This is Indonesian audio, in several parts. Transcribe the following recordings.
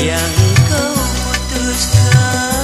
yang kau putuskan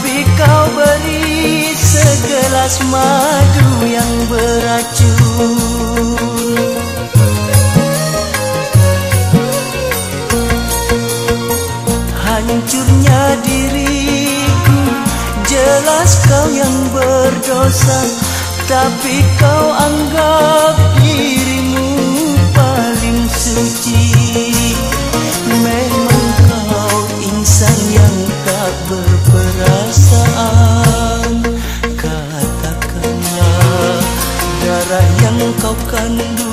Tapi kau beri segelas madu yang beracun. Hancurnya diriku Jelas kau yang berdosa. Tapi kau anggap dirimu paling suci. Kau kandung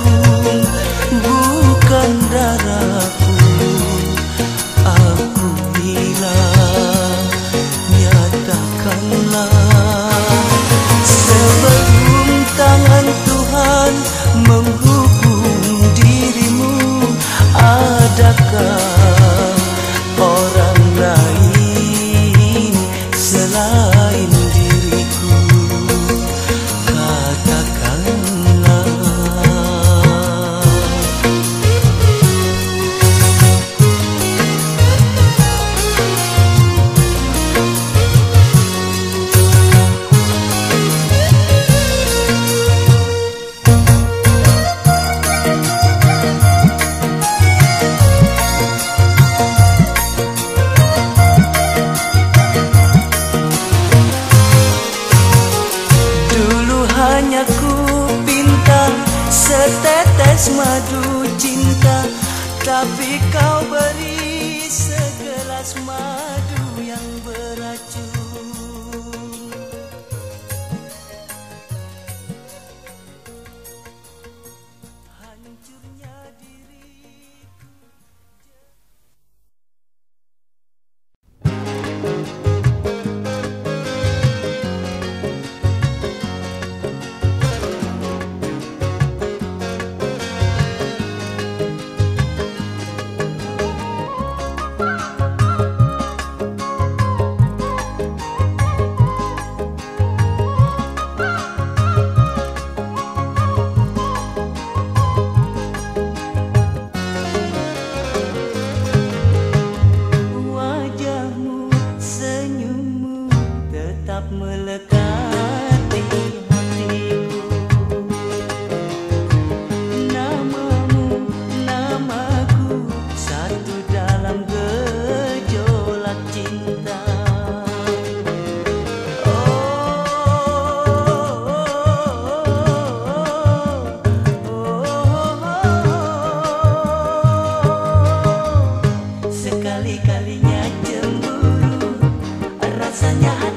rasanya ada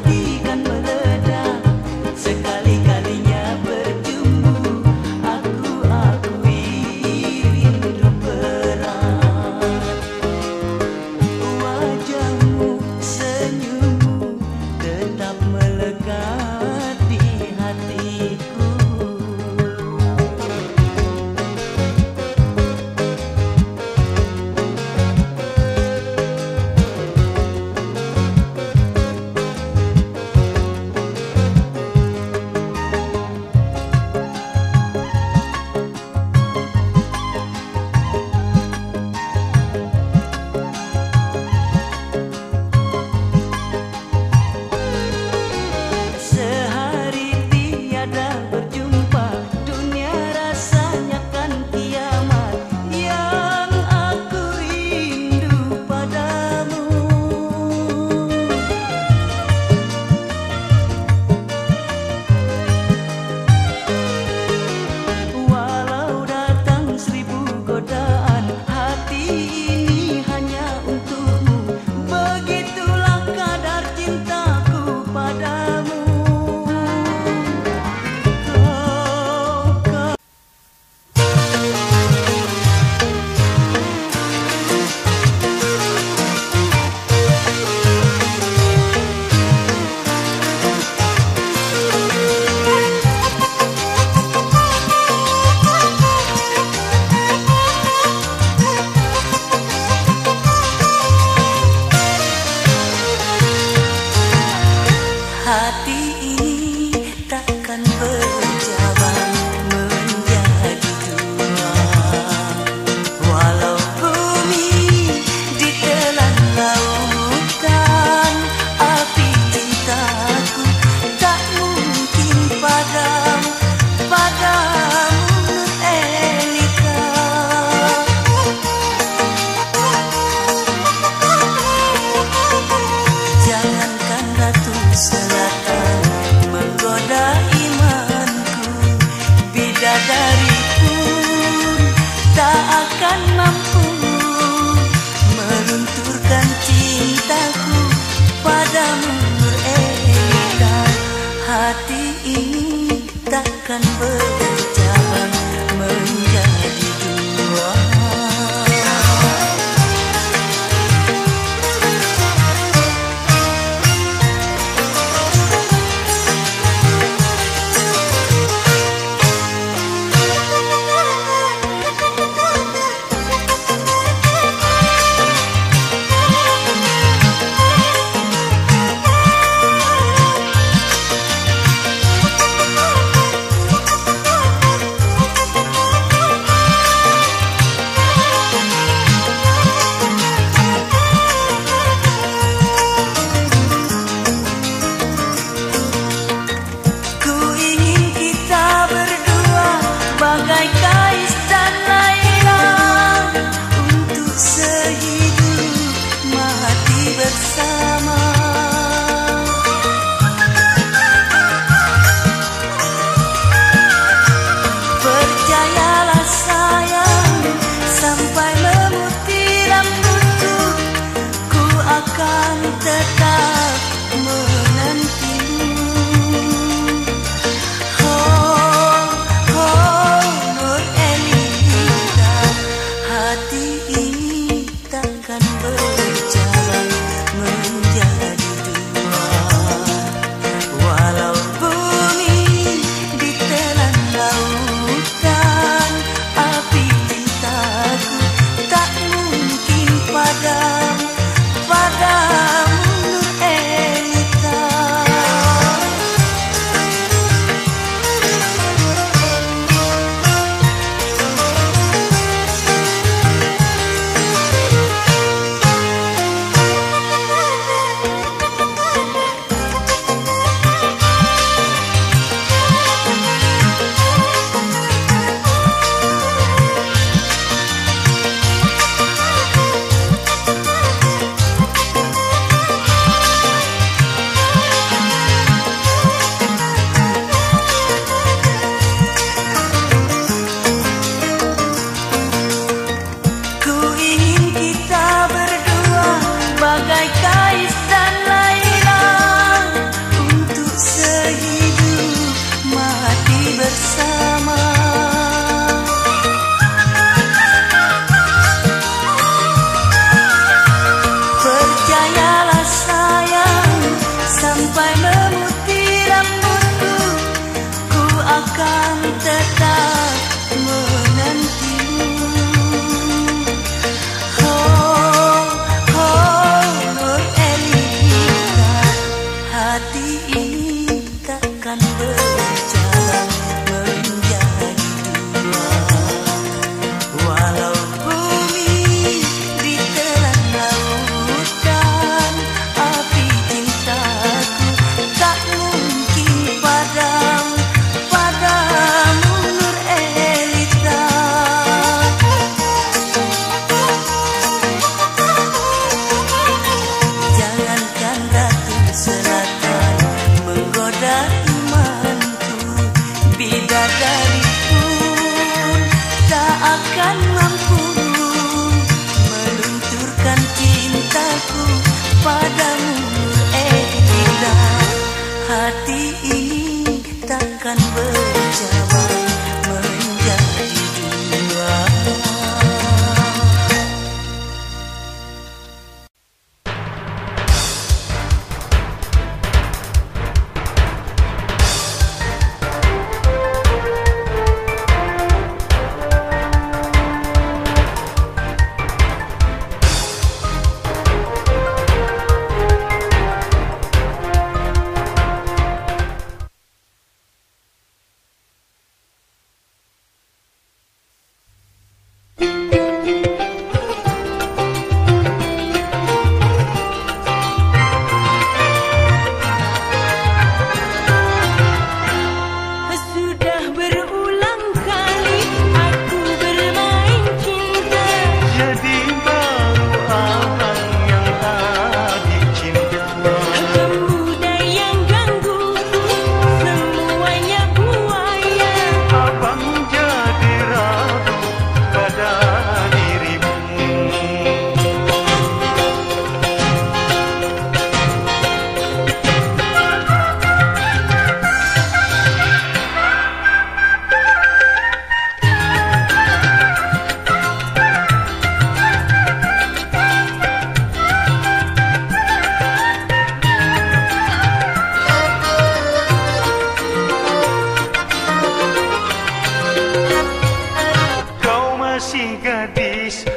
love.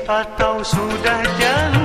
atau sudah jalan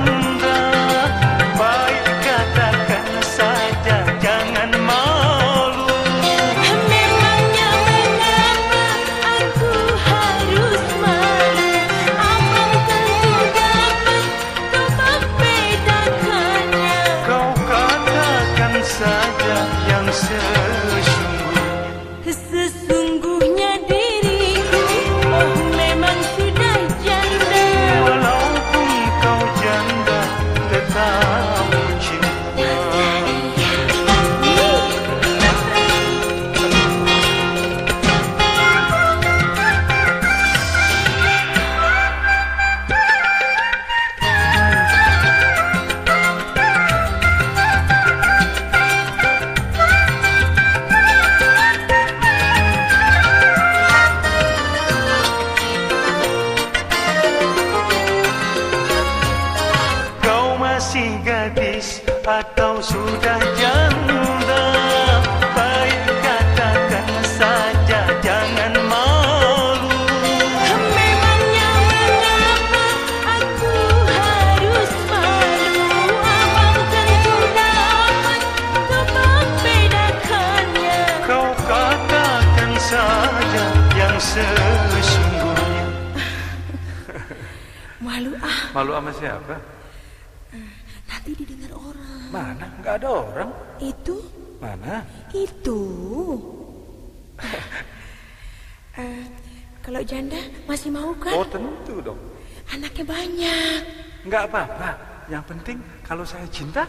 atau sudah janda? Baik katakan saja jangan malu. Memangnya mengapa aku harus malu? Abang tentu dapat kau membedakannya. Kau katakan saja yang sesungguhnya. Malu ah. Malu sama siapa? nanti didengar orang Mana? Nggak ada orang. Itu? Mana? Itu? Eh, Kalau janda masih mau kan? Oh tentu dong. Anaknya banyak. Nggak apa-apa. Yang penting kalau saya cinta.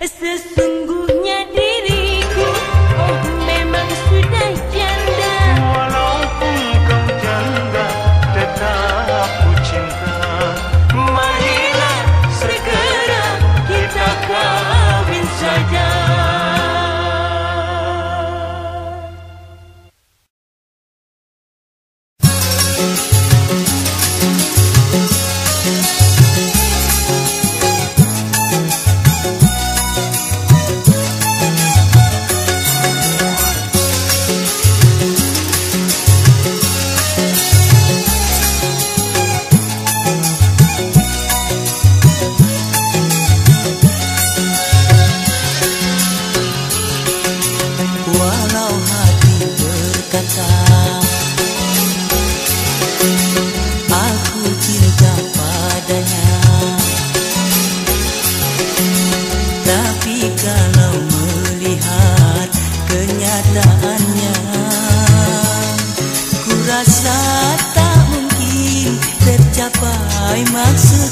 Sesungguhnya diriku Oh memang sudah janda I'd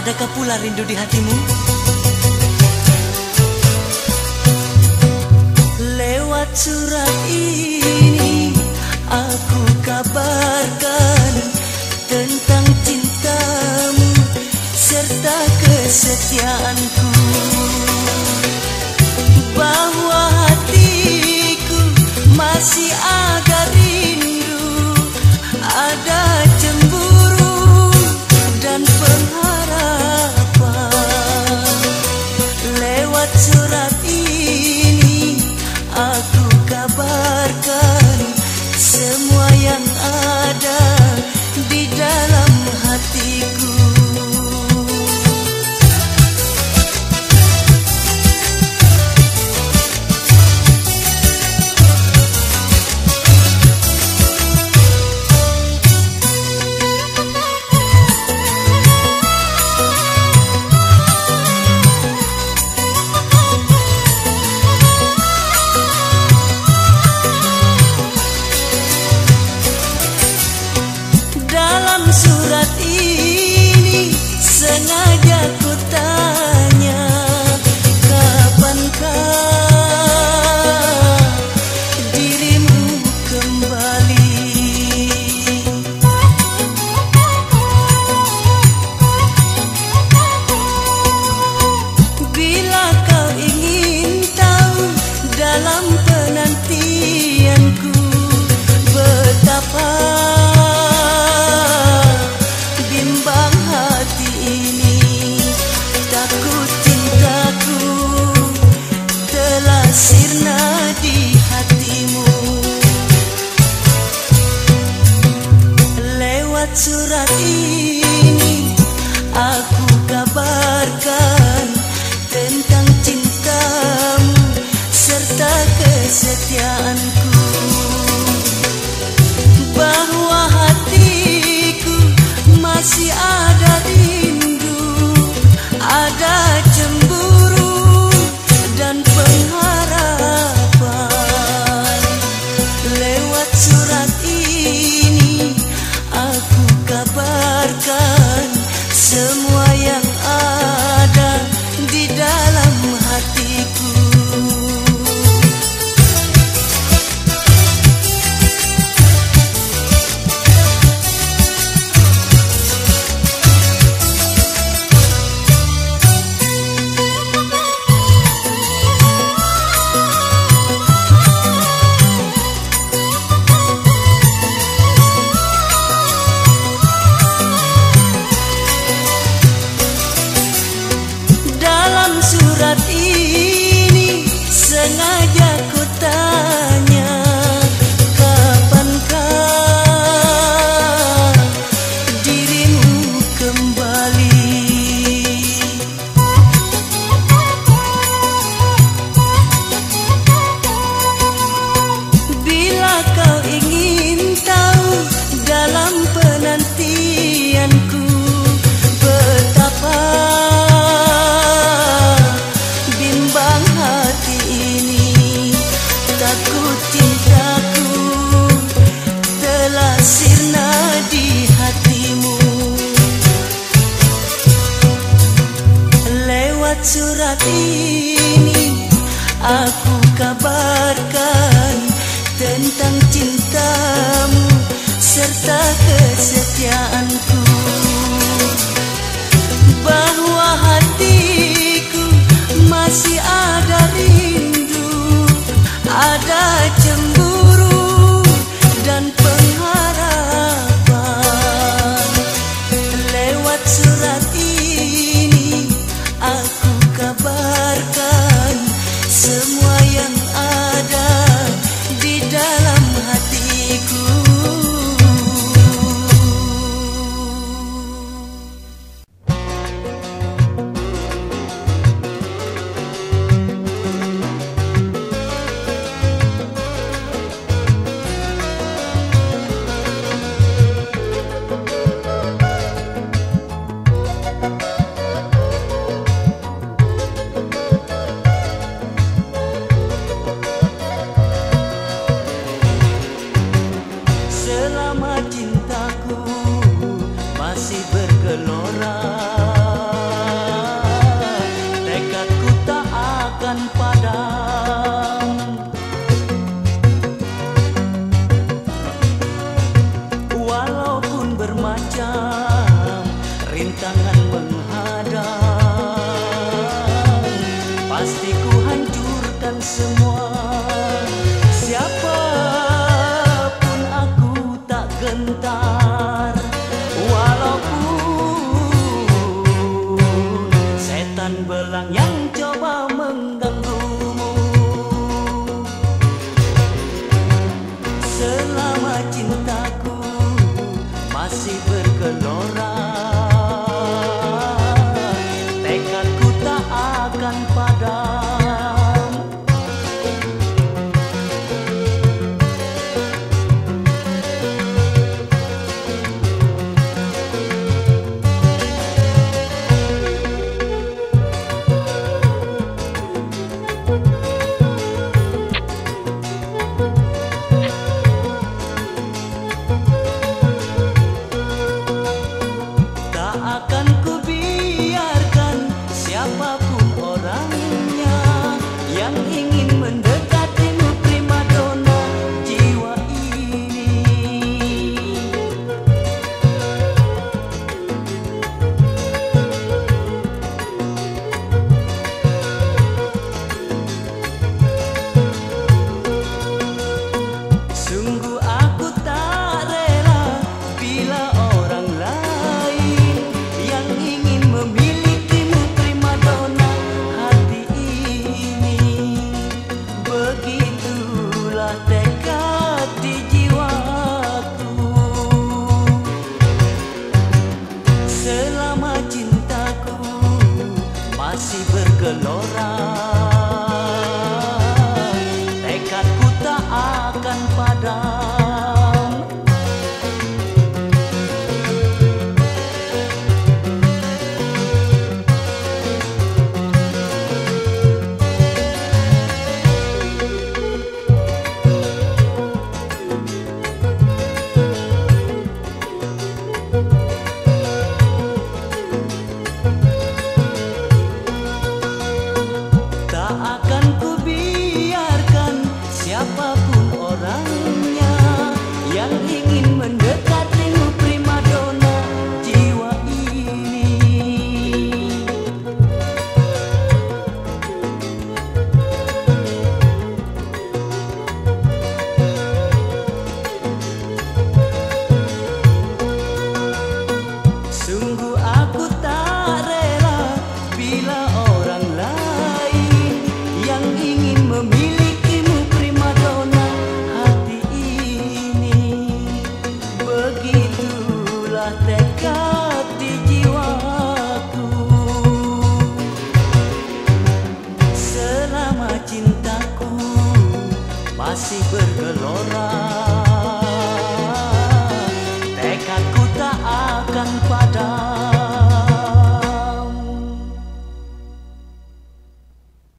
Adakah pula rindu di hatimu? Lewat surat ini Aku kabarkan Tentang cintamu Serta kesetiaanku Bahwa hatiku masih ada cintaku telah sirna di hatimu. Lewat surat ini aku kabarkan tentang cintamu serta kesetiaanku. Bahwa hatiku masih ada rindu ada cemburu